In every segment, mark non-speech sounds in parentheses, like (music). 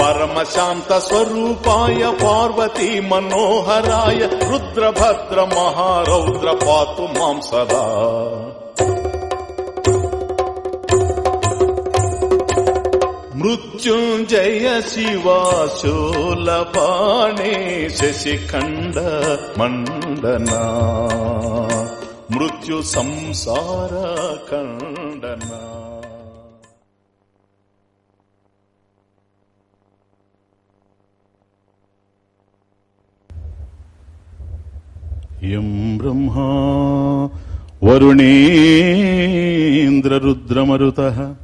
పరమశాంత స్వరూపాయ పార్వతీ మనోహరాయ రుద్రభద్ర మహారౌద్ర పాతు మాం సదా. మృత్యుంజయ శివాశూలపాణే శశిఖండ మండనా. మృత్యు సంసార ఖండనా. యం బ్రహ్మా. వరుణేంద్రరుద్రమరుత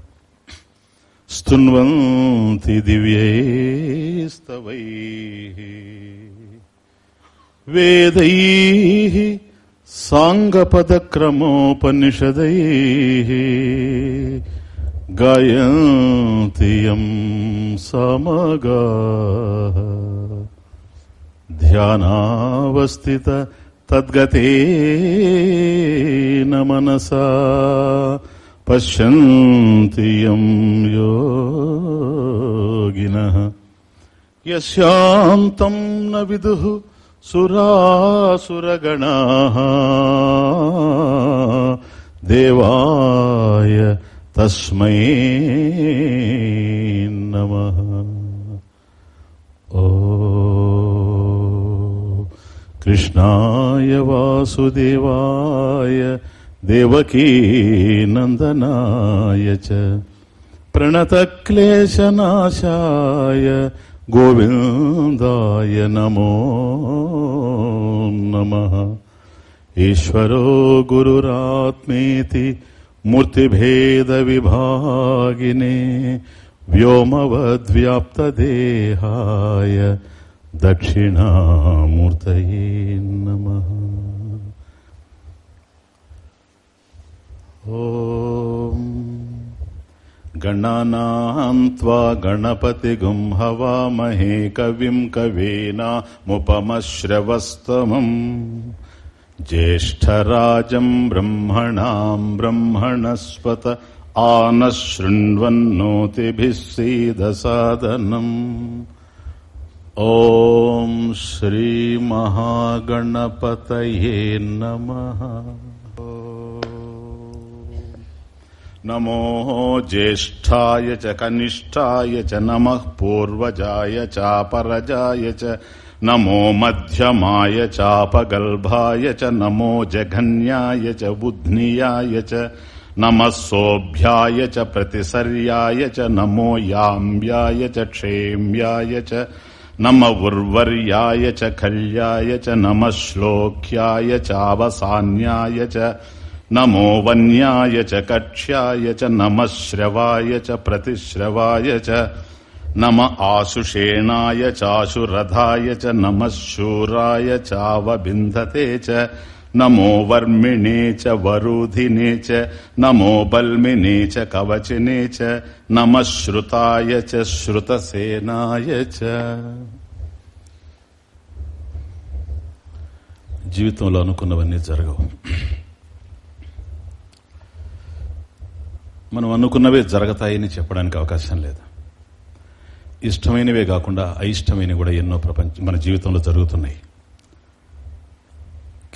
స్తున్వంతి దివ్యైస్తవై. వేదై సాంగపదక్రమోపనిషదై. గాయంతి యం సమగా. ధ్యానావస్థిత తద్గతేన మనసా పశ్యంతి యం యోగినః న విదు సురాసురగణ దేవాయ తస్మై నమః कृष्णाय वासुदेवाय देवकीनन्दनाय च प्रणतक्लेशनाशाय गोविन्दाय नमो नमः। ईश्वरो गुरुरात्मेति मूर्तिभेदविभागिने व्योमवद्व्याप्तदेहाय దక్షిణామూర్తయే నమ. గణనాం త్వా గణపతిగుం హవామహే కవిం కవీనాముపమశ్రవస్తమం జ్యేష్టరాజం బ్రహ్మణాం బ్రహ్మణస్పత ఆనశృణ్వన్నోతిభిः ॐ श्रीमहागणपतये नमः नमो ज्येष्ठाय च कनिष्ठाय च नमः पूर्वजाय चापरजाय च नमो मध्यमाय चापगल्भाय च नमो जघन्याय च बुध्नियाय च नमः सोऽभ्याय च प्रतिसर्याय च नमो याम्याय च क्षेम्याय च నమ ఉర్వర్యాయ చ కళ్యాయ చ నమ శ్లోక్యాయ చావసాన్యాయ చ నమో వన్యాయ చ కక్ష్యాయ చ నమ శ్రవాయ చ ప్రతిశ్రవాయ చ నమ ఆశుషేణాయ చాశురథాయ చ నమ శూరాయ చావబింధతే చ నమో వర్మిణే చ వరుధినే చ నమో బల్మినే చ కవచినే చ నమ శ్రుతాయ చ శ్రుతసేనాయ చ. జీవితంలో అనుకున్నవన్నీ జరగవు. మనం అనుకున్నవే జరుగుతాయని చెప్పడానికి అవకాశం లేదు. ఇష్టమైనవే కాకుండా అయిష్టమైనవి కూడా ఎన్నో ప్రపంచం మన జీవితంలో జరుగుతున్నాయి.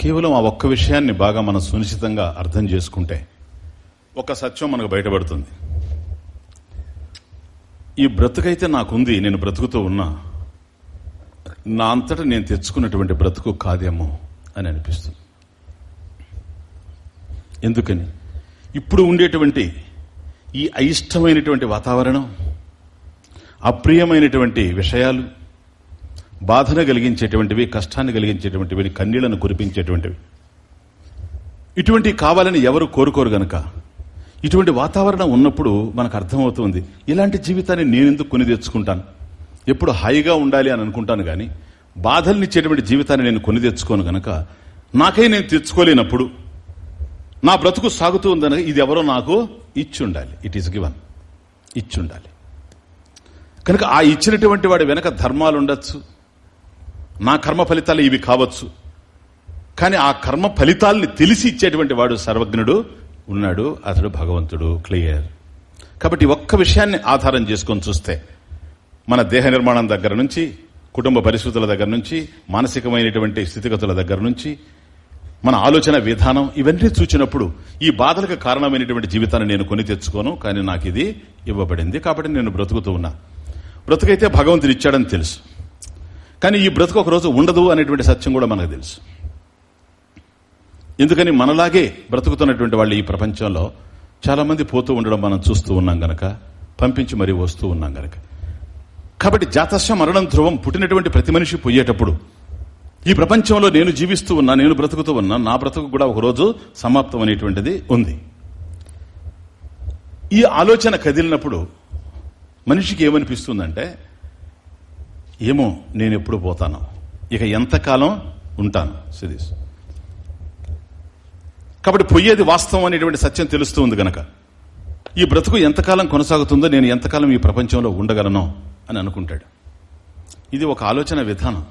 కేవలం ఆ ఒక్క విషయాన్ని బాగా మనం సునిశ్చితంగా అర్థం చేసుకుంటే ఒక సత్యం మనకు బయటపడుతుంది. ఈ బ్రతుకైతే నాకుంది నేను బ్రతుకుతూ ఉన్నా నా అంతటా నేను తెచ్చుకున్నటువంటి బ్రతుకు కాదేమో అని అనిపిస్తుంది. ఎందుకని? ఇప్పుడు ఉండేటువంటి ఈ అయిష్టమైనటువంటి వాతావరణం అప్రియమైనటువంటి విషయాలు బాధను కలిగించేటువంటివి కష్టాన్ని కలిగించేటువంటివి కన్నీళ్ళను కురిపించేటువంటివి. ఇటువంటి కావాలని ఎవరు కోరుకోరు గనక. ఇటువంటి వాతావరణం ఉన్నప్పుడు మనకు అర్థమవుతుంది ఇలాంటి జీవితాన్ని నేనెందుకు కొని తెచ్చుకుంటాను? ఎప్పుడు హాయిగా ఉండాలి అని అనుకుంటాను కానీ బాధల్నిచ్చేటువంటి జీవితాన్ని నేను కొని తెచ్చుకోను గనక నాకై నేను తెచ్చుకోలేనప్పుడు నా బ్రతుకు సాగుతూ ఉందని ఇది ఎవరో నాకు ఇచ్చుండాలి. ఇట్ ఈస్ గివన్ ఇచ్చుండాలి. కనుక ఆ ఇచ్చినటువంటి వాడి వెనక ధర్మాలు ఉండొచ్చు నా కర్మ ఫలితాలు ఇవి కావచ్చు. కానీ ఆ కర్మ ఫలితాల్ని తెలిసి ఇచ్చేటువంటి వాడు సర్వజ్ఞుడు ఉన్నాడు అతడు భగవంతుడు క్లియర్. కాబట్టి ఒక్క విషయాన్ని ఆధారం చేసుకొని చూస్తే మన దేహ నిర్మాణం దగ్గర నుంచి కుటుంబ పరిస్థితుల దగ్గర నుంచి మానసికమైనటువంటి స్థితిగతుల దగ్గర నుంచి మన ఆలోచన విధానం ఇవన్నీ చూచినప్పుడు ఈ బాధలకు కారణమైనటువంటి జీవితాన్ని నేను కొని తెచ్చుకోను కానీ నాకు ఇది ఇవ్వబడింది. కాబట్టి నేను బ్రతుకుతూ ఉన్నా. బ్రతుకైతే భగవంతుడు ఇచ్చాడని తెలుసు. కానీ ఈ బ్రతుకు ఒక రోజు ఉండదు అనేటువంటి సత్యం కూడా మనకు తెలుసు. ఎందుకని మనలాగే బ్రతుకుతున్నటువంటి వాళ్ళు ఈ ప్రపంచంలో చాలా మంది పోతూ ఉండడం మనం చూస్తూ ఉన్నాం గనక పంపించి మరీ వస్తూ ఉన్నాం గనక. కాబట్టి జాతస్య మరణం ధ్రువం పుట్టినటువంటి ప్రతి మనిషి పోయేటప్పుడు ఈ ప్రపంచంలో నేను జీవిస్తూ ఉన్నా నేను బ్రతుకుతూ ఉన్నా నా బ్రతుకు కూడా ఒకరోజు సమాప్తం అనేటువంటిది ఉంది. ఈ ఆలోచన కదిలినప్పుడు మనిషికి ఏమనిపిస్తుందంటే ఏమో నేను ఎప్పుడు పోతాను. ఇక ఎంతకాలం ఉంటాను సిరీస్. కాబట్టి పోయేది వాస్తవం అనేటువంటి సత్యం తెలుస్తూ ఉంది గనక. ఈ బ్రతుకు ఎంతకాలం కొనసాగుతుందో నేను ఎంతకాలం ఈ ప్రపంచంలో ఉండగలను అని అనుకుంటాడు. ఇది ఒక ఆలోచన విధానం.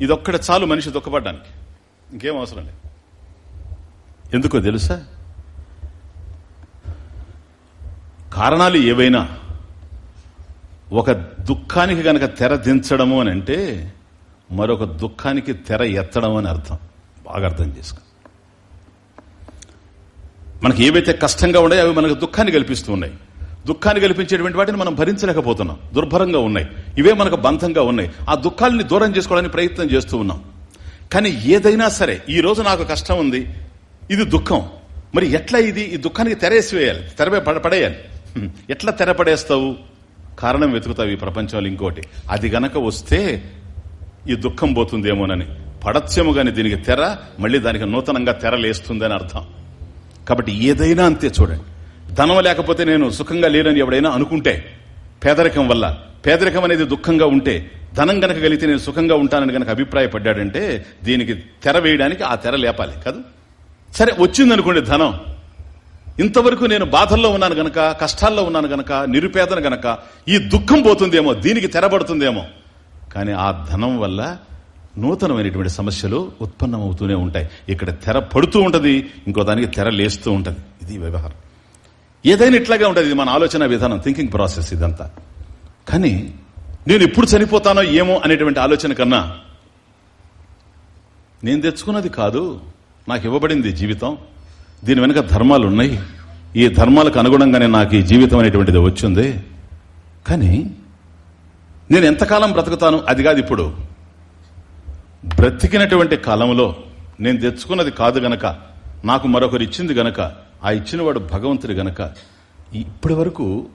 ఇదొక్కడ చాలు మనిషి దుఃఖపడ్డానికి. ఇంకేం అవసరం లేదు. ఎందుకో తెలుసా? కారణాలు ఏవైనా ఒక దుఃఖానికి గనక తెర దించడము అని అంటే మరొక దుఃఖానికి తెర ఎత్తడం అని అర్థం. బాగా అర్థం చేసుకో. మనకి ఏవైతే కష్టంగా ఉన్నాయో అవి మనకు దుఃఖాన్ని కల్పిస్తూ ఉన్నాయి. దుఃఖాన్ని కల్పించేటువంటి వాటిని మనం భరించలేకపోతున్నాం. దుర్భరంగా ఉన్నాయి. ఇవే మనకు బంధంగా ఉన్నాయి. ఆ దుఃఖాలని దూరం చేసుకోవడానికి ప్రయత్నం చేస్తూ ఉన్నాం. కానీ ఏదైనా సరే ఈ రోజు నాకు కష్టం ఉంది ఇది దుఃఖం. మరి ఎట్లా ఇది? ఈ దుఃఖానికి తెరేసి వేయాలి తెరవే పడేయాలి. ఎట్లా తెరపడేస్తావు కారణం వెతుకుతావు ఈ ప్రపంచంలో ఇంకోటి. అది గనక వస్తే ఈ దుఃఖం పోతుందేమోనని. పడత్యము గాని దీనికి తెర మళ్ళీ దానికి నూతనంగా తెరలేస్తుందని అర్థం. కాబట్టి ఏదైనా అంతే చూడండి. ధనం లేకపోతే నేను సుఖంగా లేనని ఎవడైనా అనుకుంటే పేదరికం వల్ల పేదరికం అనేది దుఃఖంగా ఉంటే ధనం గనక కలిగితే నేను సుఖంగా ఉంటానని గనక అభిప్రాయపడ్డాడంటే దీనికి తెర వేయడానికి ఆ తెర లేపాలి కాదు? సరే వచ్చిందనుకోండి ధనం. ఇంతవరకు నేను బాధల్లో ఉన్నాను గనక కష్టాల్లో ఉన్నాను గనక నిరుపేదను గనక ఈ దుఃఖం పోతుందేమో దీనికి తెరబడుతుందేమో. కానీ ఆ ధనం వల్ల నూతనమైనటువంటి సమస్యలు ఉత్పన్నమవుతూనే ఉంటాయి. ఇక్కడ తెర పడుతూ ఉంటుంది ఇంకో దానికి తెర లేస్తూ ఉంటుంది. ఇది వ్యవహారం. ఏదైనా ఇట్లాగే ఉంటుంది ఇది మన ఆలోచన విధానం థింకింగ్ ప్రాసెస్ ఇదంతా. కానీ నేను ఎప్పుడు చనిపోతానో ఏమో అనేటువంటి ఆలోచన కన్నా నేను తెచ్చుకున్నది కాదు నాకు ఇవ్వబడింది జీవితం. దీని వెనుక ధర్మాలు ఉన్నాయి ఈ ధర్మాలకు అనుగుణంగానే నాకు ఈ జీవితం అనేటువంటిది వచ్చింది. కానీ నేను ఎంతకాలం బ్రతుకుతాను? అది కాదు ఇప్పుడు. బ్రతికినటువంటి కాలంలో నేను తెచ్చుకున్నది కాదు గనక నాకు మరొకరు ఇచ్చింది గనక ఆ ఇచ్చినవాడు భగవంతుడి గనక ఇప్పటి వరకు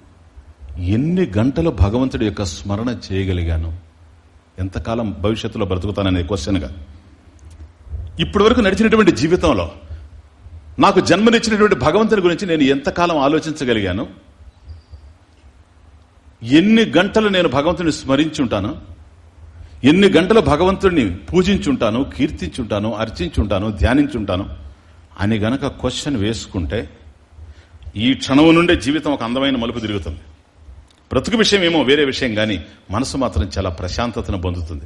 ఎన్ని గంటలు భగవంతుడి యొక్క స్మరణ చేయగలిగాను? ఎంతకాలం భవిష్యత్తులో బ్రతుకుతాననే క్వశ్చన్గా ఇప్పటి వరకు నడిచినటువంటి జీవితంలో నాకు జన్మనిచ్చినటువంటి భగవంతుని గురించి నేను ఎంతకాలం ఆలోచించగలిగాను? ఎన్ని గంటలు నేను భగవంతుని స్మరించుంటాను? ఎన్ని గంటలు భగవంతుడిని పూజించుంటాను కీర్తించుంటాను అర్చించుంటాను ధ్యానించుంటాను? అని గనక క్వశ్చన్ వేసుకుంటే ఈ క్షణం నుండే జీవితం ఒక అందమైన మలుపు తిరుగుతుంది. బ్రతుకు విషయం ఏమో వేరే విషయం కానీ మనసు మాత్రం చాలా ప్రశాంతతను పొందుతుంది.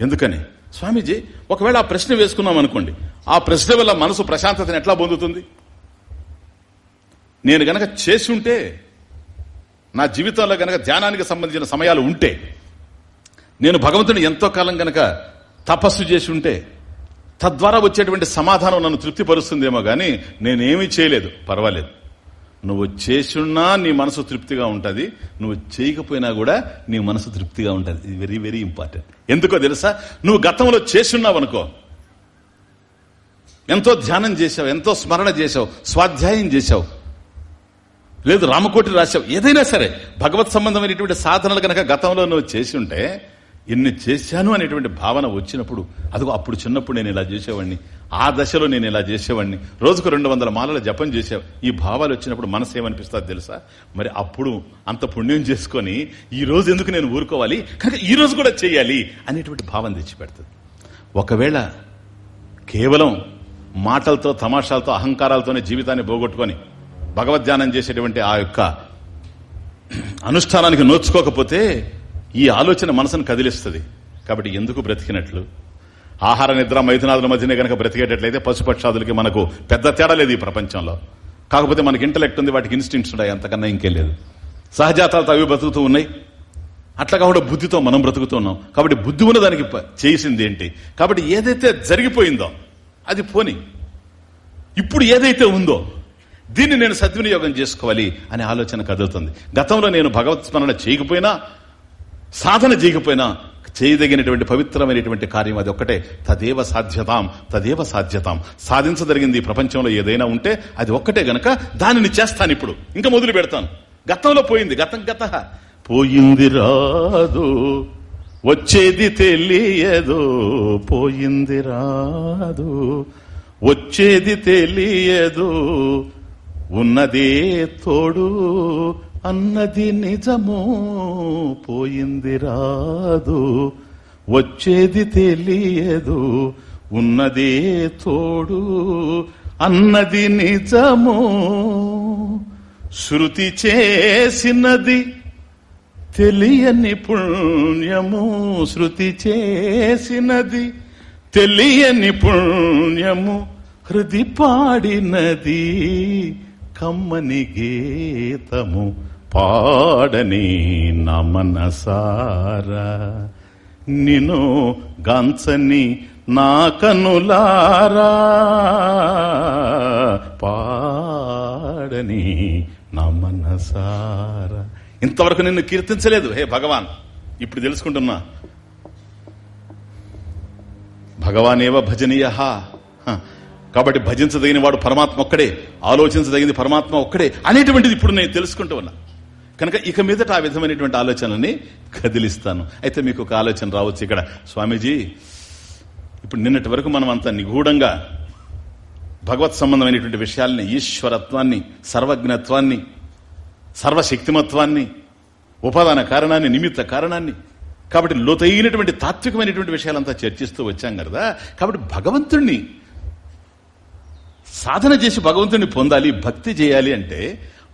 ఎందుకని? స్వామీజీ ఒకవేళ ఆ ప్రశ్న వేసుకున్నాం అనుకోండి. ఆ ప్రశ్న వల్ల మనసు ప్రశాంతతను ఎట్లా పొందుతుంది? నేను గనక చేసి ఉంటే నా జీవితంలో గనక ధ్యానానికి సంబంధించిన సమయాలు ఉంటే నేను భగవంతుని ఎంతో కాలం గనక తపస్సు చేసి ఉంటే తద్వారా వచ్చేటువంటి సమాధానం నన్ను తృప్తిపరుస్తుందేమో గాని నేనేమీ చేయలేదు. పర్వాలేదు. నువ్వు చేసిన్నా నీ మనసు తృప్తిగా ఉంటుంది నువ్వు చేయకపోయినా కూడా నీ మనసు తృప్తిగా ఉంటుంది. ఇది వెరీ వెరీ ఇంపార్టెంట్ ఎందుకో తెలుసా? నువ్వు గతంలో చేసున్నావు అనుకో. ఎంతో ధ్యానం చేశావు ఎంతో స్మరణ చేశావు స్వాధ్యాయం చేశావు. లేదు రామకోటి రాశావు. ఏదైనా సరే భగవత్ సంబంధమైనటువంటి సాధనలు కనుక గతంలో నువ్వు చేసి ఉంటే ఎన్ని చేశాను అనేటువంటి భావన వచ్చినప్పుడు అదిగో అప్పుడు చిన్నప్పుడు నేను ఇలా చేసేవాడిని ఆ దశలో నేను ఇలా చేసేవాడిని రోజుకు రెండు వందల మాలల జపం చేసే ఈ భావాలు వచ్చినప్పుడు మనసు ఏమనిపిస్తుంది తెలుసా? మరి అప్పుడు అంత పుణ్యం చేసుకొని ఈ రోజు ఎందుకు నేను ఊరుకోవాలి? కనుక ఈ రోజు కూడా చేయాలి అనేటువంటి భావం తెచ్చిపెడుతుంది. ఒకవేళ కేవలం మాటలతో తమాషాలతో అహంకారాలతోనే జీవితాన్ని పోగొట్టుకొని భగవద్ధ్యానం చేసేటువంటి ఆ యొక్క అనుష్ఠానానికి నోచుకోకపోతే ఈ ఆలోచన మనసును కదిలిస్తుంది. కాబట్టి ఎందుకు బ్రతికినట్లు? ఆహార నిద్ర మైథునాదుల మధ్యనే కనుక బ్రతికేటట్లయితే పశుపక్షాదులకి మనకు పెద్ద తేడా లేదు ఈ ప్రపంచంలో. కాకపోతే మనకి ఇంటలెక్ట్ ఉంది వాటికి ఇన్స్టింట్స్ ఉన్నాయి అంతకన్నా ఇంకేం లేదు. సహజాతాలతో అవి బ్రతుకుతూ ఉన్నాయి. అట్లా కాకుండా బుద్ధితో మనం బ్రతుకుతున్నాం కాబట్టి బుద్ధి ఉన్న దానికి చేసింది ఏంటి? కాబట్టి ఏదైతే జరిగిపోయిందో అది పోని. ఇప్పుడు ఏదైతే ఉందో దీన్ని నేను సద్వినియోగం చేసుకోవాలి అనే ఆలోచన కదులుతుంది. గతంలో నేను భగవత్ స్మరణ చేయకపోయినా సాధన చేయకపోయినా చేయదగినటువంటి పవిత్రమైనటువంటి కార్యం అది ఒక్కటే. తదేవ సాధ్యతాం తదేవ సాధ్యతాం. సాధించదరిగింది ప్రపంచంలో ఏదైనా ఉంటే అది ఒక్కటే గనక దానిని చేస్తాను ఇప్పుడు. ఇంకా మొదలు పెడతాను. గతంలో పోయింది. గతం గత. పోయింది రాదు. వచ్చేది తెలియదు. పోయింది రాదు. వచ్చేది తెలియదు. ఉన్నదే తోడు. అన్నది నిజమో పోయింది రాదు వచ్చేది తెలియదు ఉన్నదే తోడు అన్నది నిజమో శృతి చేసినది తెలియని పుణ్యము శృతి చేసినది తెలియని పుణ్యము హృది పాడినది కమ్మని గీతము. పాడని నమనసారా నిను గంచని నా కనులారా. పాడని నమనసారా ఇంతవరకు నిన్ను కీర్తించలేదు హే భగవాన్. ఇప్పుడు తెలుసుకుంటున్నా. భగవానేవ భజనీయ. కాబట్టి భజించదగిన వాడు పరమాత్మ ఒక్కడే ఆలోచించదగింది పరమాత్మ ఒక్కడే అనేటువంటిది ఇప్పుడు నేను తెలుసుకుంటూ ఉన్నా. కనుక ఇక మీదట ఆ విధమైనటువంటి ఆలోచనని కదిలిస్తాను. అయితే మీకు ఒక ఆలోచన రావచ్చు ఇక్కడ. స్వామీజీ ఇప్పుడు నిన్నటి వరకు మనం అంత నిగూఢంగా భగవత్ సంబంధమైనటువంటి విషయాల్ని ఈశ్వరత్వాన్ని సర్వజ్ఞత్వాన్ని సర్వశక్తిమత్వాన్ని ఉపాదాన కారణాన్ని నిమిత్త కారణాన్ని కాబట్టి లోతైనటువంటి తాత్వికమైనటువంటి విషయాలంతా చర్చిస్తూ వచ్చాం కదా కాబట్టి భగవంతుణ్ణి సాధన చేసి భగవంతుణ్ణి పొందాలి భక్తి చేయాలి అంటే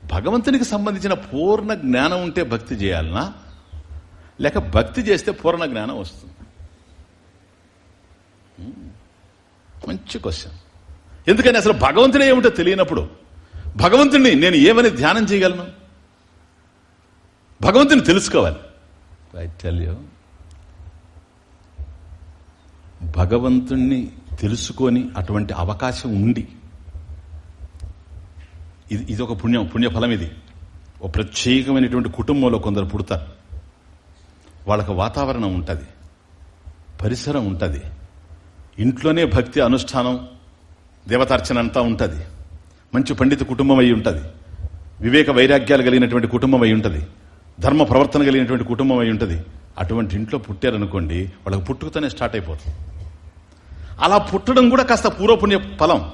భగవంతునికి సంబంధించిన పూర్ణ జ్ఞానం ఉంటే భక్తి చేయాలనా? లేక భక్తి చేస్తే పూర్ణ జ్ఞానం వస్తుంది? మంచి క్వశ్చన్. ఎందుకని అసలు భగవంతుడే ఏమిటో తెలియనప్పుడు భగవంతుడిని నేను ఏమని ధ్యానం చేయగలను? భగవంతుని తెలుసుకోవాలి. ఐ భగవంతుణ్ణి తెలుసుకొని అటువంటి అవకాశం ఉండి ఇది ఇది ఒక పుణ్యం పుణ్యఫలం ఇది ఒక ప్రత్యేకమైనటువంటి కుటుంబంలో కొందరు పుడతారు. వాళ్ళకు వాతావరణం ఉంటుంది. పరిసరం ఉంటుంది. ఇంట్లోనే భక్తి అనుష్ఠానం దేవతార్చన అంతా ఉంటుంది. మంచి పండిత కుటుంబం అయి ఉంటుంది. వివేక వైరాగ్యాలు కలిగినటువంటి కుటుంబం అయి ఉంటుంది. ధర్మ ప్రవర్తన కలిగినటువంటి కుటుంబం అయి ఉంటుంది. అటువంటి ఇంట్లో పుట్టారనుకోండి వాళ్ళకి పుట్టుకతోనే స్టార్ట్ అయిపోతుంది. అలా పుట్టడం కూడా కాస్త పూర్వపుణ్య ఫలం.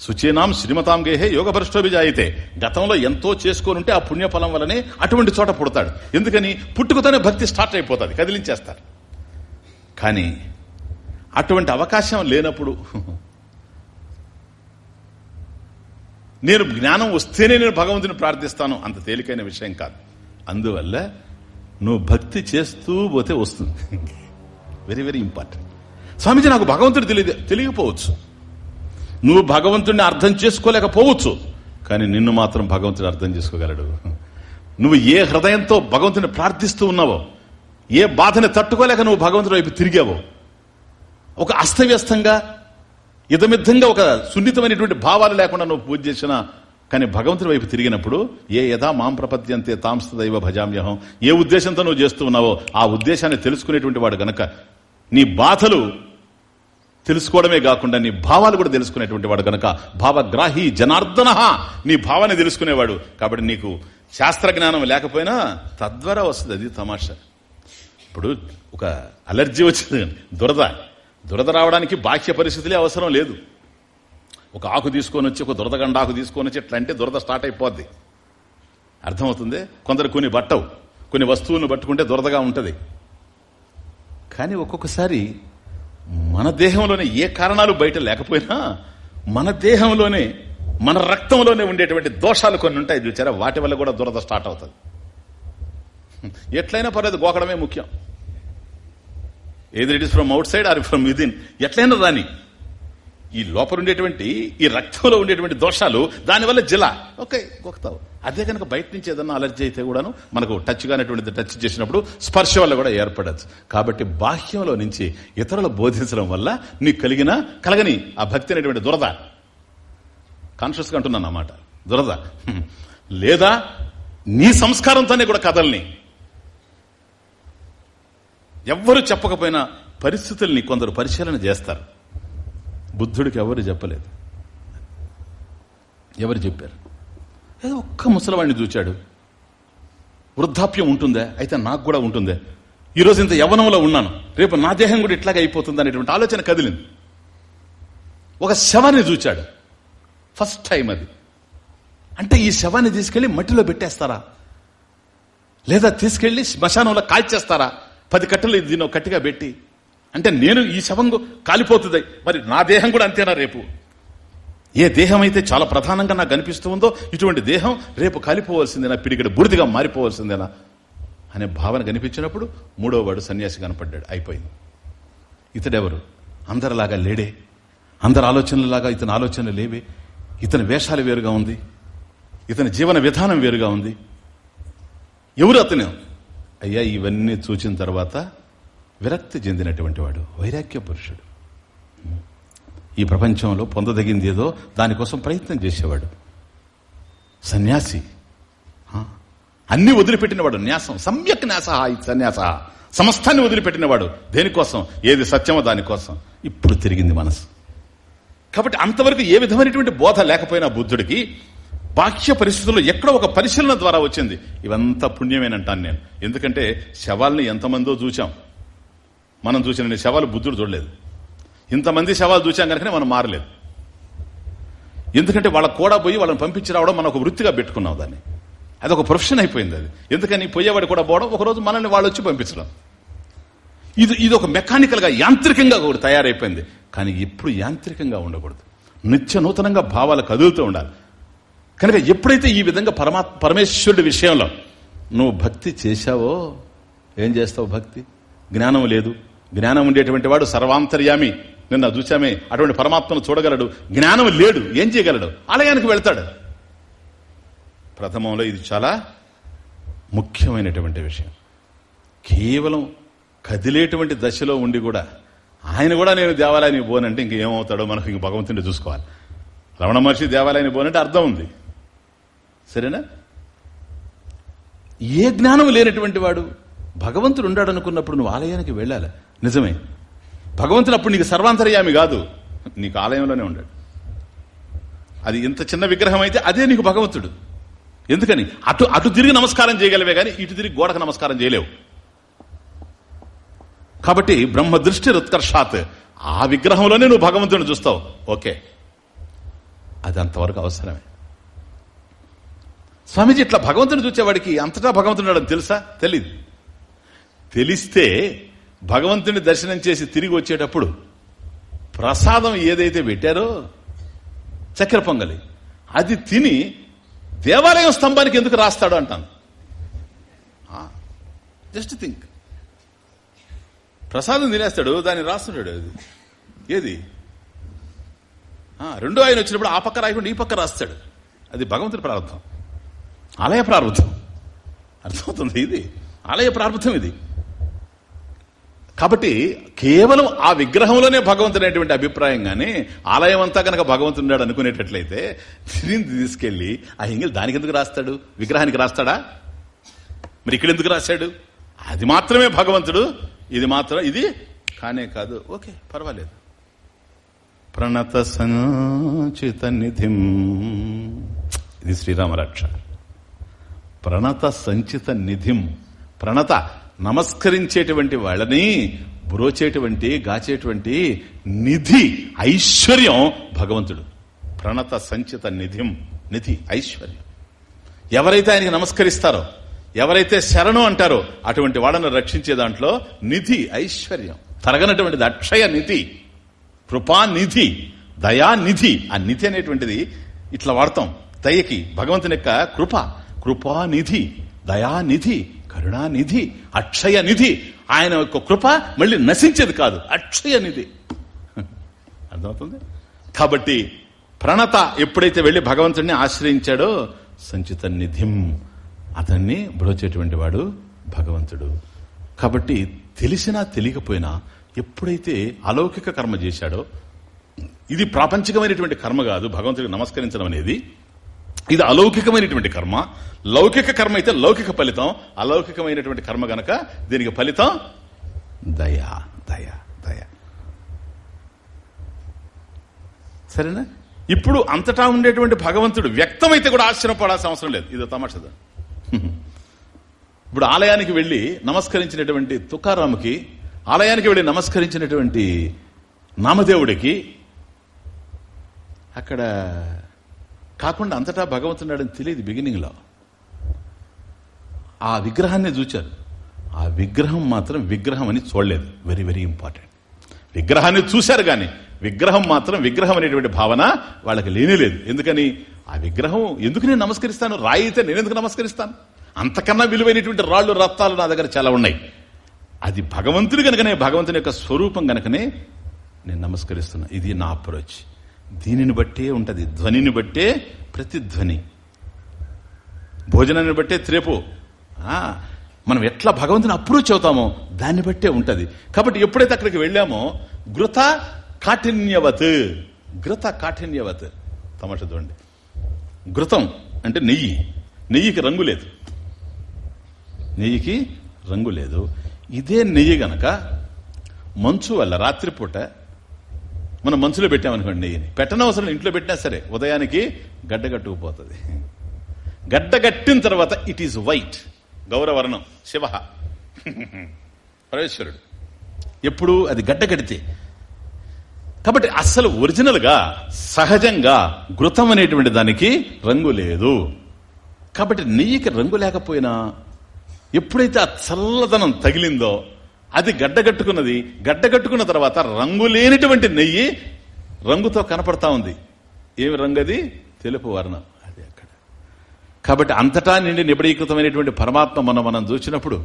సుచేనాం శ్రీమతాం గేహే యోగ భ్రష్టోభిజాయితే గతంలో ఎంతో చేసుకొని ఉంటే ఆ పుణ్యఫలం వల్లనే అటువంటి చోట పుడతాడు. ఎందుకని? పుట్టుకతోనే భక్తి స్టార్ట్ అయిపోతుంది కదిలించేస్తారు. కానీ అటువంటి అవకాశం లేనప్పుడు (laughs) నేను జ్ఞానం వస్తేనే నేను భగవంతుని ప్రార్థిస్తాను అంత తేలికైన విషయం కాదు. అందువల్ల నువ్వు భక్తి చేస్తూ పోతే వస్తుంది. వెరీ వెరీ ఇంపార్టెంట్ స్వామీజీ నాకు భగవంతుడు తెలియదు తెలియకపోవచ్చు. నువ్వు భగవంతుడిని అర్థం చేసుకోలేకపోవచ్చు. కానీ నిన్ను మాత్రం భగవంతుడు అర్థం చేసుకోగలడు. నువ్వు ఏ హృదయంతో భగవంతుని ప్రార్థిస్తూ ఉన్నావో ఏ బాధని తట్టుకోలేక నువ్వు భగవంతుడి వైపు తిరిగావో ఒక అస్తవ్యస్తంగా ఇదమిద్ధంగా ఒక సున్నితమైనటువంటి భావాలు లేకుండా నువ్వు పూజ చేసినా కానీ భగవంతుడి వైపు తిరిగినప్పుడు ఏ యథా మాం ప్రపద్యంతే తాంస్తదైవ భజామ్యహం ఏ ఉద్దేశంతో నువ్వు చేస్తూ ఉన్నావో ఆ ఉద్దేశాన్ని తెలుసుకునేటువంటి వాడు గనక నీ బాధలు తెలుసుకోవడమే కాకుండా నీ భావాలు కూడా తెలుసుకునేటువంటి వాడు కనుక భావగ్రాహి జనార్దన నీ భావాన్ని తెలుసుకునేవాడు. కాబట్టి నీకు శాస్త్ర జ్ఞానం లేకపోయినా తద్వారా వస్తుంది అది తమాషా. ఇప్పుడు ఒక అలర్జీ వచ్చింది దురద. దురద రావడానికి బాహ్య పరిస్థితులే అవసరం లేదు. ఒక ఆకు తీసుకొని వచ్చి ఒక దురదగండ ఆకు తీసుకొని వచ్చి ఎట్లా అంటే దురద స్టార్ట్ అయిపోద్ది. అర్థమవుతుంది? కొందరు కొన్ని బట్టవు కొన్ని వస్తువులను పట్టుకుంటే దురదగా ఉంటుంది. కానీ ఒక్కొక్కసారి మన దేహంలోనే ఏ కారణాలు బయట లేకపోయినా మన దేహంలోనే మన రక్తంలోనే ఉండేటువంటి దోషాలు కొన్ని ఉంటాయి చూచారా? వాటి వల్ల కూడా దురద స్టార్ట్ అవుతుంది. ఎట్లయినా పర్లేదు గోకడమే ముఖ్యం. ఏది it is from outside or from within? ఎట్లయినా దాని ఈ లోపల ఉండేటువంటి ఈ రక్తంలో ఉండేటువంటి దోషాలు దానివల్ల జిలా ఓకే గోకుతావు. అదే కనుక బయట నుంచి ఏదన్నా అలర్జీ అయితే కూడాను మనకు టచ్ కానటువంటిది టచ్ చేసినప్పుడు స్పర్శ వల్ల కూడా ఏర్పడచ్చు కాబట్టి బాహ్యంలో నుంచి ఇతరులు బోధించడం వల్ల నీకు కలిగిన కలగని ఆ భక్తి అనేటువంటి దురద. కాన్షియస్గా అంటున్నాను అన్నమాట. దురద. లేదా నీ సంస్కారంతోనే కూడా కథల్ని ఎవ్వరు చెప్పకపోయినా పరిస్థితుల్ని కొందరు పరిశీలన చేస్తారు. బుద్ధుడికి ఎవరు చెప్పలేదు. ఎవరు చెప్పారు? ఏదో ఒక్క ముసలివాడిని చూచాడు. వృద్ధాప్యం ఉంటుందే అయితే నాకు కూడా ఉంటుందే. ఈరోజు ఇంత యవనంలో ఉన్నాను. రేపు నా దేహం కూడా ఇట్లాగే అయిపోతుంది అనేటువంటి ఆలోచన కదిలింది. ఒక శవాన్ని చూచాడు. ఫస్ట్ టైం అది. అంటే ఈ శవాన్ని తీసుకెళ్ళి మట్టిలో పెట్టేస్తారా? లేదా తీసుకెళ్ళి శ్మశానంలో కాల్చేస్తారా? పది కట్టలు దీన్ని కట్టిగా పెట్టి. అంటే నేను ఈ శవం కాలిపోతుంది. మరి నా దేహం కూడా అంతేనా రేపు? ఏ దేహం అయితే చాలా ప్రధానంగా నాకు కనిపిస్తూ ఉందో ఇటువంటి దేహం రేపు కాలిపోవాల్సిందేనా పిడిగడ బురిదిగా మారిపోవలసిందేనా అనే భావన కనిపించినప్పుడు మూడో వాడు సన్యాసి కనపడ్డాడు అయిపోయింది. ఇతడెవరు? అందరిలాగా లేడే. అందరి ఆలోచనలాగా ఇతని ఆలోచనలు లేవే. ఇతని వేషాలు వేరుగా ఉంది. ఇతని జీవన విధానం వేరుగా ఉంది. ఎవరు అతను? అయ్యా ఇవన్నీ చూచిన తర్వాత విరక్తి చెందినటువంటి వాడు వైరాగ్య పురుషుడు. ఈ ప్రపంచంలో పొందదగింది ఏదో దానికోసం ప్రయత్నం చేసేవాడు. సన్యాసి. అన్ని వదిలిపెట్టినవాడు న్యాసం. సమ్యక్ న్యాస సన్యాస. సమస్తాన్ని వదిలిపెట్టినవాడు. దేనికోసం? ఏది సత్యమో దానికోసం. ఇప్పుడు తిరిగింది మనసు. కాబట్టి అంతవరకు ఏ విధమైనటువంటి బోధ లేకపోయినా బుద్ధుడికి బాహ్య పరిస్థితుల్లో ఎక్కడో ఒక పరిశీలన ద్వారా వచ్చింది. ఇవంతా పుణ్యమేనంటాను నేను. ఎందుకంటే శవాల్ని ఎంతమందో చూచాం మనం చూసిన శవాలు బుద్ధుడు చూడలేదు. ఇంతమంది శవాలు చూసాం కనుకనే మనం మారలేదు. ఎందుకంటే వాళ్ళ కూడా పోయి వాళ్ళని పంపించి రావడం మనం ఒక వృత్తిగా పెట్టుకున్నాం దాన్ని. అది ఒక ప్రొఫెషన్ అయిపోయింది అది. ఎందుకని పోయేవాడు కూడా పోవడం ఒకరోజు మనల్ని వాళ్ళు వచ్చి పంపించడం. ఇది ఇది ఒక మెకానికల్గా యాంత్రికంగా ఒకటి తయారైపోయింది. కానీ ఎప్పుడు యాంత్రికంగా ఉండకూడదు. నిత్య నూతనంగా భావాలు కదులుతూ ఉండాలి. కనుక ఎప్పుడైతే ఈ విధంగా పరమా పరమేశ్వరుడి విషయంలో నువ్వు భక్తి చేశావో ఏం చేస్తావు భక్తి? జ్ఞానం లేదు. జ్ఞానం ఉండేటువంటి వాడు సర్వాంతర్యామి. నిన్న చూసామే అటువంటి పరమాత్మను చూడగలడు. జ్ఞానం లేడు. ఏం చేయగలడు? ఆలయానికి వెళ్తాడు. ప్రథమంలో ఇది చాలా ముఖ్యమైనటువంటి విషయం. కేవలం కదిలేటువంటి దశలో ఉండి కూడా ఆయన కూడా నేను దేవాలయానికి పోనంటే ఇంకేమవుతాడో మనకు ఇంక భగవంతుని చూసుకోవాలి. రమణ మహర్షి దేవాలయానికి పోనంటే అర్థం ఉంది. సరేనా? ఏ జ్ఞానం లేనటువంటి వాడు భగవంతుడు ఉన్నాడు అనుకున్నప్పుడు నువ్వు ఆలయానికి వెళ్ళాలి? నిజమే. భగవంతుడు అప్పుడు నీకు సర్వాంతర్యామి కాదు. నీకు ఆలయంలోనే ఉండాడు. అది ఇంత చిన్న విగ్రహం అయితే అదే నీకు భగవంతుడు. ఎందుకని? అటు అటు తిరిగి నమస్కారం చేయగలవే కానీ ఇటు తిరిగి గోడకు నమస్కారం చేయలేవు. కాబట్టి బ్రహ్మ దృష్టి రుత్కర్షాత్ ఆ విగ్రహంలోనే నువ్వు భగవంతుని చూస్తావు. ఓకే. అది అంతవరకు అవసరమే. స్వామీజీ ఇట్లా భగవంతుని చూసేవాడికి అంతటా భగవంతుడు తెలుసా? తెలీదు. తెలిస్తే భగవంతుని దర్శనం చేసి తిరిగి వచ్చేటప్పుడు ప్రసాదం ఏదైతే పెట్టారో చక్కెర పొంగలి. అది తిని దేవాలయం స్తంభానికి ఎందుకు రాస్తాడు అంటాను. జస్ట్ థింక్ ప్రసాదం తినేస్తాడు దాన్ని రాస్తున్నాడు అది. ఏది? రెండో ఆయన వచ్చినప్పుడు ఆ పక్క రాయకుండా ఈ పక్క రాస్తాడు. అది భగవంతుడి ప్రారంభం. ఆలయ ప్రారంభం. అర్థమవుతుంది ఇది? ఆలయ ప్రారంభం ఇది. కాబట్టి కేవలం ఆ విగ్రహంలోనే భగవంతుడైనటువంటి అభిప్రాయం కానీ ఆలయం అంతా కనుక భగవంతుడు అనుకునేటట్లయితే దీన్ని తీసుకెళ్ళి ఆ ఎంగిల్ దానికి ఎందుకు రాస్తాడు? విగ్రహానికి రాస్తాడా? మరి ఇక్కడ ఎందుకు రాశాడు? అది మాత్రమే భగవంతుడు ఇది మాత్రం ఇది కానే కాదు. ఓకే పర్వాలేదు. ప్రణత సంచిత నిధిం. ఇది శ్రీరామరక్ష. ప్రణత సంచిత నిధిం. ప్రణత నమస్కరించేటువంటి వాళ్ళని బ్రోచేటువంటి గాచేటువంటి నిధి ఐశ్వర్యం భగవంతుడు. ప్రణత సంచిత నిధిం నిధి ఐశ్వర్యం. ఎవరైతే ఆయనకి నమస్కరిస్తారో ఎవరైతే శరణు అంటారో అటువంటి వాళ్ళను రక్షించే దాంట్లో నిధి ఐశ్వర్యం. తరగనటువంటిది అక్షయ నిధి కృపానిధి దయానిధి ఆ నిధి అనేటువంటిది ఇట్లా వాడతాం. దయకి భగవంతుని యొక్క కృప కృపానిధి దయానిధి కరుణానిధి అక్షయ నిధి ఆయన యొక్క కృప మళ్ళీ నశించేది కాదు అక్షయ నిధి అర్థమవుతుంది? కాబట్టి ప్రణత ఎప్పుడైతే వెళ్ళి భగవంతుడిని ఆశ్రయించాడో సంచిత నిధిం అతన్ని బ్రోచేటువంటి వాడు భగవంతుడు. కాబట్టి తెలిసినా తెలియకపోయినా ఎప్పుడైతే అలౌకిక కర్మ చేశాడో ఇది ప్రాపంచికమైనటువంటి కర్మ కాదు భగవంతుడికి నమస్కరించడం అనేది. ఇది అలౌకికమైనటువంటి కర్మ. లౌకిక కర్మ అయితే లౌకిక ఫలితం అలౌకికమైనటువంటి కర్మ గనక దీనికి ఫలితం దయా దయా దయ. సరేనా? ఇప్పుడు అంతటా ఉండేటువంటి భగవంతుడు వ్యక్తమైతే కూడా ఆశ్చర్యపడాల్సిన అవసరం లేదు. ఇది తమాషద ఇప్పుడు ఆలయానికి వెళ్ళి నమస్కరించినటువంటి తుకారాముకి ఆలయానికి వెళ్ళి నమస్కరించినటువంటి నామదేవుడికి అక్కడ కాకుండా అంతటా భగవంతున్నాడని తెలియదు బిగినింగ్లో ఆ విగ్రహాన్ని చూచారు. ఆ విగ్రహం మాత్రం విగ్రహం అని చూడలేదు. వెరీ వెరీ ఇంపార్టెంట్ విగ్రహాన్ని చూశారు కానీ విగ్రహం మాత్రం విగ్రహం అనేటువంటి భావన వాళ్ళకి లేనేలేదు ఎందుకని? ఆ విగ్రహం ఎందుకు నేను నమస్కరిస్తాను? రాయి అయితే నేను ఎందుకు నమస్కరిస్తాను? అంతకన్నా విలువైనటువంటి రాళ్ళు రత్తాలు నా దగ్గర చాలా ఉన్నాయి. అది భగవంతుడు కనుకనే భగవంతుని యొక్క స్వరూపం గనకనే నేను నమస్కరిస్తున్నా. ఇది నా అప్రోచ్ దీనిని బట్టే ఉంటుంది. ధ్వనిని బట్టే ప్రతిధ్వని. భోజనాన్ని బట్టే త్రేపు. మనం ఎట్లా భగవంతుని అప్రోచ్ అవుతామో దాన్ని బట్టే ఉంటుంది. కాబట్టి ఎప్పుడైతే అక్కడికి వెళ్ళామో గృత కాఠిన్యవత్ గృత కాఠిన్యవత్ తమాష చూడండి. ఘృతం అంటే నెయ్యి. నెయ్యికి రంగు లేదు. నెయ్యికి రంగు లేదు. ఇదే నెయ్యి గనక మంచు వల్ల రాత్రిపూట మనం మంచులో పెట్టామనుకోండి నెయ్యిని. పెట్టనవసరం ఇంట్లో పెట్టినా సరే ఉదయానికి గడ్డగట్టుకుపోతుంది. గడ్డగట్టిన తర్వాత ఇట్ ఈస్ వైట్ గౌరవర్ణం శివ. పరమేశ్వరుడు. ఎప్పుడు అది గడ్డ కడితే. కాబట్టి అస్సలు ఒరిజినల్గా సహజంగా ఘృతం అనేటువంటి దానికి రంగు లేదు. కాబట్టి నెయ్యికి రంగు లేకపోయినా ఎప్పుడైతే ఆ చల్లదనం తగిలిందో అది గడ్డగట్టుకున్నది గడ్డగట్టుకున్న తర్వాత రంగు లేనిటువంటి నెయ్యి రంగుతో కనపడతా ఉంది. ఏమి రంగు అది తెలుపు వర్ణం. కాబట్టి అంతటా నిండి నిబడీకృతమైనటువంటి పరమాత్మ మనం మనం చూసినప్పుడు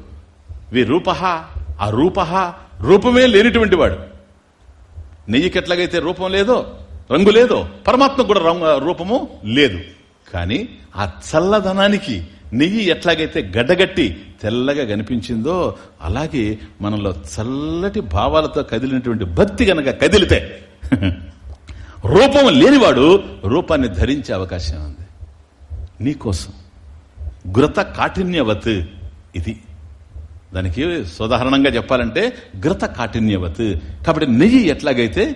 వి రూప ఆ రూప రూపమే లేనిటువంటి వాడు. నెయ్యికి ఎట్లాగైతే రూపం లేదో రంగు లేదో పరమాత్మ కూడా రూపము లేదు. కానీ ఆ చల్లదనానికి నెయ్యి ఎట్లాగైతే గడ్డగట్టి తెల్లగా కనిపించిందో అలాగే మనలో చల్లటి భావాలతో కదిలినటువంటి భక్తి గనక కదిలితే (laughs) రూపం లేనివాడు రూపాన్ని ధరించే అవకాశం ఉంది. నీకోసం. గ్రత కాఠిన్యవత్ ఇది. దానికి సాధారణంగా చెప్పాలంటే గ్రత కాఠిన్యవత్. కాబట్టి నెయ్యి ఎట్లాగైతే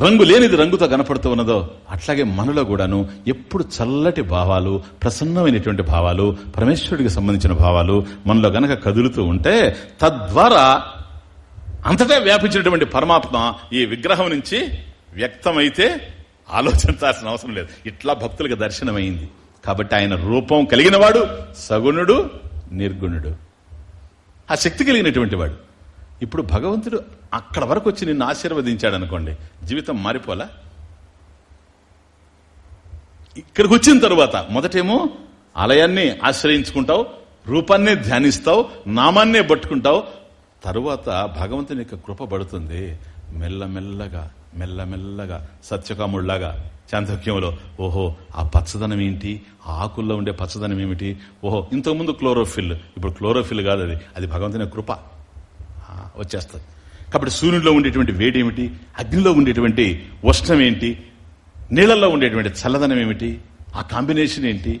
రంగు లేనిది రంగుతో కనపడుతూ ఉన్నదో అట్లాగే మనలో కూడాను ఎప్పుడు చల్లటి భావాలు ప్రసన్నమైనటువంటి భావాలు పరమేశ్వరుడికి సంబంధించిన భావాలు మనలో గనక కదులుతూ ఉంటే తద్వారా అంతటా వ్యాపించినటువంటి పరమాత్మ ఈ విగ్రహం నుంచి వ్యక్తమైతే ఆలోచించాల్సిన అవసరం లేదు. ఇట్లా భక్తులకు దర్శనమైంది. కాబట్టి ఆయన రూపం కలిగిన వాడు సగుణుడు నిర్గుణుడు. ఆ శక్తి కలిగినటువంటి వాడు. ఇప్పుడు భగవంతుడు అక్కడ వరకు వచ్చి నిన్ను ఆశీర్వదించాడు అనుకోండి జీవితం మారిపోలా? ఇక్కడికి వచ్చిన తరువాత మొదటేమో ఆలయాన్ని ఆశ్రయించుకుంటావు రూపాన్నే ధ్యానిస్తావు నామాన్నే పట్టుకుంటావు తరువాత భగవంతుని యొక్క కృప పడుతుంది. మెల్లమెల్లగా మెల్లమెల్లగా సత్యకాముళ్ళాగా చాంద్రక్యంలో ఓహో ఆ పచ్చదనం ఏంటి? ఆకుల్లో ఉండే పచ్చదనం ఏమిటి? ఓహో ఇంతకుముందు క్లోరోఫిల్ ఇప్పుడు క్లోరోఫిల్ కాదు అది. అది భగవంతుని కృప. వచ్చేస్తుంది. కాబట్టి సూర్యుడిలో ఉండేటువంటి వేడి ఏమిటి? అగ్నిలో ఉండేటువంటి ఉష్ణం ఏంటి? నీళ్ళల్లో ఉండేటువంటి చల్లదనం ఏమిటి? ఆ కాంబినేషన్ ఏంటి?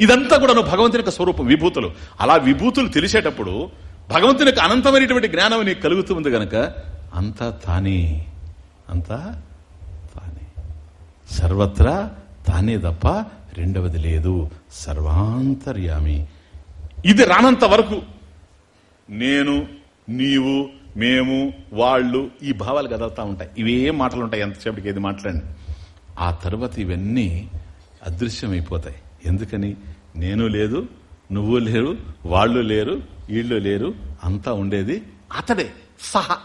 ఇదంతా కూడా నువ్వు భగవంతుని యొక్క స్వరూపం విభూతులు. అలా విభూతులు తెలిసేటప్పుడు భగవంతుని యొక్క అనంతమైనటువంటి జ్ఞానం నీకు కలుగుతుంది గనక అంతా తానే. అంతా తానే. సర్వత్రా తానే తప్ప రెండవది లేదు. సర్వాంతర్యామి. ఇది రానంత వరకు నేను నీవు మేము వాళ్ళు ఈ భావాలు కదలుతూ ఉంటాయి. ఇవేం మాటలు ఉంటాయి ఎంతసేపటికి ఏది మాట్లాడి ఆ తర్వాత ఇవన్నీ అదృశ్యమైపోతాయి. ఎందుకని? నేను లేదు నువ్వు లేరు వాళ్ళు లేరు వీళ్ళు లేరు అంతా ఉండేది అతడే సహా.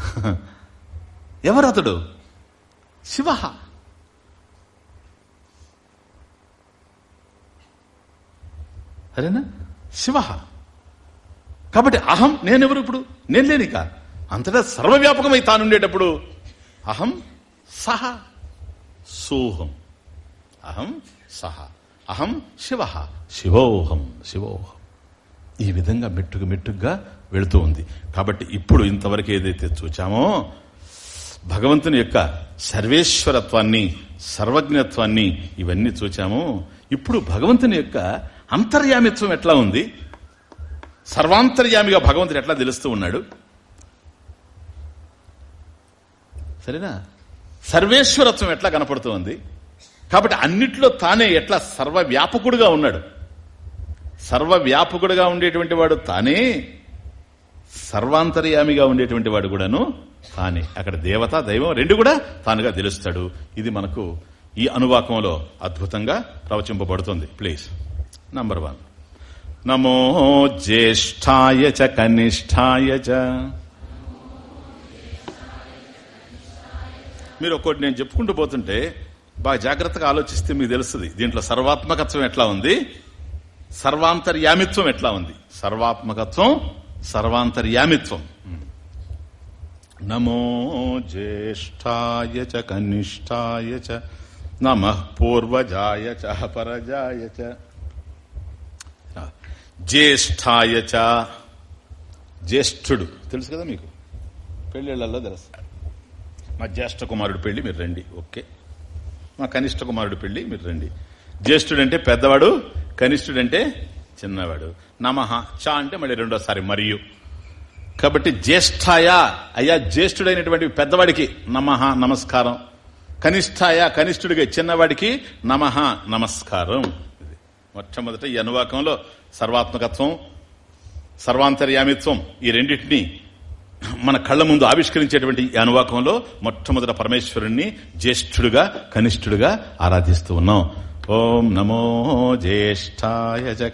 (laughs) ఎవరతడు? శివ. సరేనా శివ. కాబట్టి అహం నేనెవరు ఇప్పుడు? నేను లేనిక. అంతటా సర్వవ్యాపకమై తానుండేటప్పుడు అహం సహ. సోహం. అహం సహ. అహం శివ. శివోహం. శివోహం. ఈ విధంగా మెట్టుకు మెట్టుగా వెళుతూ ఉంది. కాబట్టి ఇప్పుడు ఇంతవరకు ఏదైతే చూచామో భగవంతుని యొక్క సర్వేశ్వరత్వాన్ని సర్వజ్ఞత్వాన్ని ఇవన్నీ చూచామో ఇప్పుడు భగవంతుని యొక్క అంతర్యామిత్వం ఎట్లా ఉంది? సర్వాంతర్యామిగా భగవంతుడు ఎట్లా తెలుస్తూ ఉన్నాడు? సరేనా? సర్వేశ్వరత్వం ఎట్లా కనపడుతూ ఉంది? కాబట్టి అన్నిట్లో తానే ఎట్లా సర్వవ్యాపకుడుగా ఉన్నాడు? సర్వవ్యాపకుడుగా ఉండేటువంటి వాడు తానే సర్వాంతర్యామిగా ఉండేటువంటి వాడు కూడాను తానే. అక్కడ దేవత దైవం రెండు కూడా తానుగా తెలుస్తాడు ఇది మనకు ఈ అనువాకంలో అద్భుతంగా ప్రవచింపబడుతుంది. ప్లీజ్. నంబర్ వన్ నమో జ్యేష్ఠాయ చ కనిష్టాయ చ. మీరు ఒక్కటి నేను చెప్పుకుంటూ పోతుంటే బాగా జాగ్రత్తగా ఆలోచిస్తే మీకు తెలుస్తుంది. దీంట్లో సర్వాత్మకత్వం ఎట్లా ఉంది? సర్వాంతర్యామిత్వం ఎట్లా ఉంది? సర్వాత్మకత్వం సర్వాంతర్యామిత్వం. నమో జ్యేష్ఠాయ చ కనిష్టాయ చ నమ పూర్వజాయ చ పరజాయ చ. జ్యేష్ఠాయ చ. జ్యేష్ఠుడు. తెలుసు కదా మీకు? పెళ్ళిళ్ళల్లో తెలుసు. మా జ్యేష్ఠ కుమారుడు పెళ్ళి మీరు రండి. ఓకే. మా కనిష్ట కుమారుడు పెళ్ళి మీరు రండి. జ్యేష్ఠుడు అంటే పెద్దవాడు కనిష్ఠుడంటే చిన్నవాడు. నమహ చా అంటే మళ్ళీ రెండోసారి మరియు. కాబట్టి జ్యేష్ఠాయ అయ్యా జ్యేష్ఠుడైనటువంటి పెద్దవాడికి నమః నమస్కారం. కనిష్ఠాయ కనిష్ఠుడికి చిన్నవాడికి నమః నమస్కారం. మొట్టమొదట ఈ అనువాకంలో సర్వాత్మకత్వం సర్వాంతర్యామిత్వం ఈ రెండింటినీ మన కళ్ళ ముందు ఆవిష్కరించేటువంటి ఈ అనువాకంలో మొట్టమొదట పరమేశ్వరుణ్ణి జ్యేష్ఠుడుగా కనిష్ఠుడుగా ఆరాధిస్తూ ఉన్నాం. ఓం నమో జ్యేష్ఠాయ చ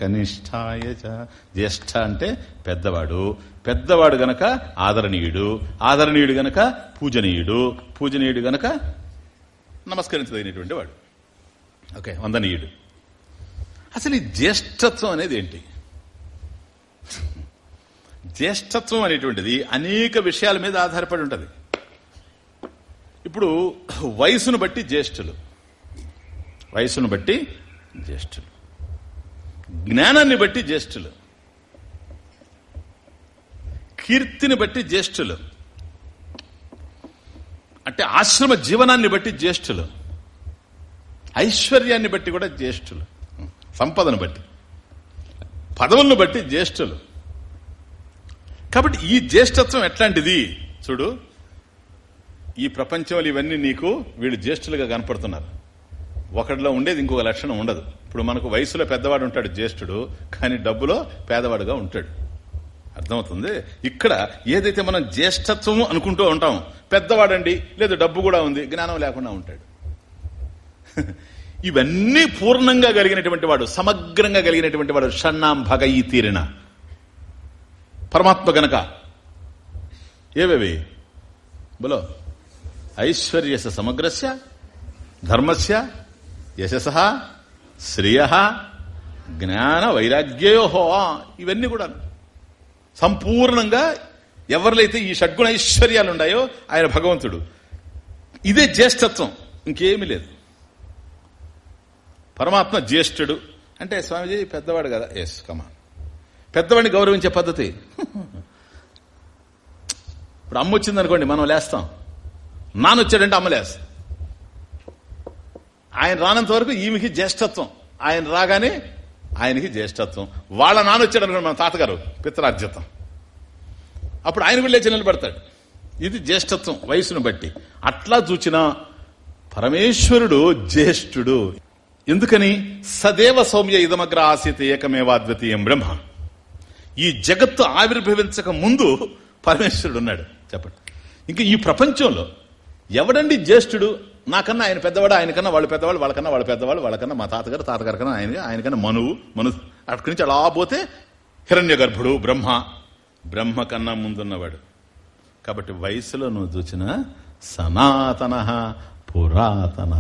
చ. జ్యేష్ఠ అంటే పెద్దవాడు. పెద్దవాడు గనక ఆదరణీయుడు. ఆదరణీయుడు గనక పూజనీయుడు. పూజనీయుడు గనక నమస్కరించదగినటువంటి వాడు. ఓకే వందనీయుడు. అసలు ఈ జ్యేష్ఠత్వం అనేది ఏంటి? జ్యేష్ఠత్వం అనేటువంటిది అనేక విషయాల మీద ఆధారపడి ఉంటుంది. ఇప్పుడు వయసును బట్టి జ్యేష్ఠులు. వయసును బట్టి జ్యేష్ఠులు. జ్ఞానాన్ని బట్టి జ్యేష్ఠులు. కీర్తిని బట్టి జ్యేష్ఠులు. అంటే ఆశ్రమ జీవనాన్ని బట్టి జ్యేష్ఠులు. ఐశ్వర్యాన్ని బట్టి కూడా జ్యేష్ఠులు. సంపదను బట్టి. పదవులను బట్టి జ్యేష్ఠులు. కాబట్టి ఈ జ్యేష్ఠత్వం ఎట్లాంటిది? చూడు. ఈ ప్రపంచంలో ఇవన్నీ నీకు వీళ్ళు జ్యేష్ఠులుగా కనపడుతున్నారు. ఒకటిలో ఉండేది ఇంకొక లక్షణం ఉండదు. ఇప్పుడు మనకు వయసులో పెద్దవాడు ఉంటాడు జ్యేష్ఠుడు కానీ డబ్బులో పేదవాడుగా ఉంటాడు. అర్థమవుతుంది? ఇక్కడ ఏదైతే మనం జ్యేష్ఠత్వము అనుకుంటూ ఉంటాం పెద్దవాడండి లేదు డబ్బు కూడా ఉంది జ్ఞానం లేకుండా ఉంటాడు. (laughs) ఇవన్నీ పూర్ణంగా కలిగినటువంటి వాడు సమగ్రంగా కలిగినటువంటి వాడు షణ్ణాం భగ ఈ తీరిన పరమాత్మ గనక. ఏవేవి? బలో. ఐశ్వర్యస సమగ్రస్య ధర్మస్య యశస శ్రియ జ్ఞాన వైరాగ్యయోహో ఇవన్నీ కూడా సంపూర్ణంగా ఎవరిలైతే ఈ షడ్గుణ ఐశ్వర్యాలు ఉన్నాయో ఆయన భగవంతుడు. ఇదే జ్యేష్ఠత్వం ఇంకేమీ లేదు. పరమాత్మ జ్యేష్ఠుడు. అంటే స్వామిజీ పెద్దవాడు కదా. ఎస్ కమా పెద్దవాడిని గౌరవించే పద్ధతి. ఇప్పుడు అమ్మ వచ్చిందనుకోండి మనం లేస్తాం. నాన్న వచ్చాడంటే అమ్మ లేస్తాం ఆయన రానంత వరకు ఈమెకి జ్యేష్ఠత్వం. ఆయన రాగానే ఆయనకి జ్యేష్ఠత్వం. వాళ్ళ నాన్న వచ్చాడు అనుకోండి మన తాతగారు పిత్రార్జితం. అప్పుడు ఆయన కూడా లేచి నిలబడతాడు. ఇది జ్యేష్ఠత్వం వయసును బట్టి. అట్లా చూచిన పరమేశ్వరుడు జ్యేష్ఠుడు. ఎందుకని? సదేవ సౌమ్య ఇదమగ్ర ఆసీత ఏకమేవాద్వితీయం బ్రహ్మ. ఈ జగత్తు ఆవిర్భవించక ముందు పరమేశ్వరుడు ఉన్నాడు. చెప్పండి. ఇంకా ఈ ప్రపంచంలో ఎవడండి జ్యేష్ఠుడు? నాకన్నా ఆయన పెద్దవాడు ఆయనకన్నా వాళ్ళు పెద్దవాళ్ళు వాళ్ళకన్నా వాళ్ళు పెద్దవాళ్ళు వాళ్ళకన్నా మా తాతగారు తాతగారు కన్నా ఆయన ఆయనకన్నా మనువు మను అక్కడి నుంచి అలా పోతే హిరణ్య గర్భుడు బ్రహ్మ. బ్రహ్మ కన్నా ముందున్నవాడు. కాబట్టి వయసులో నువ్వు చూసిన సనాతన పురాతన.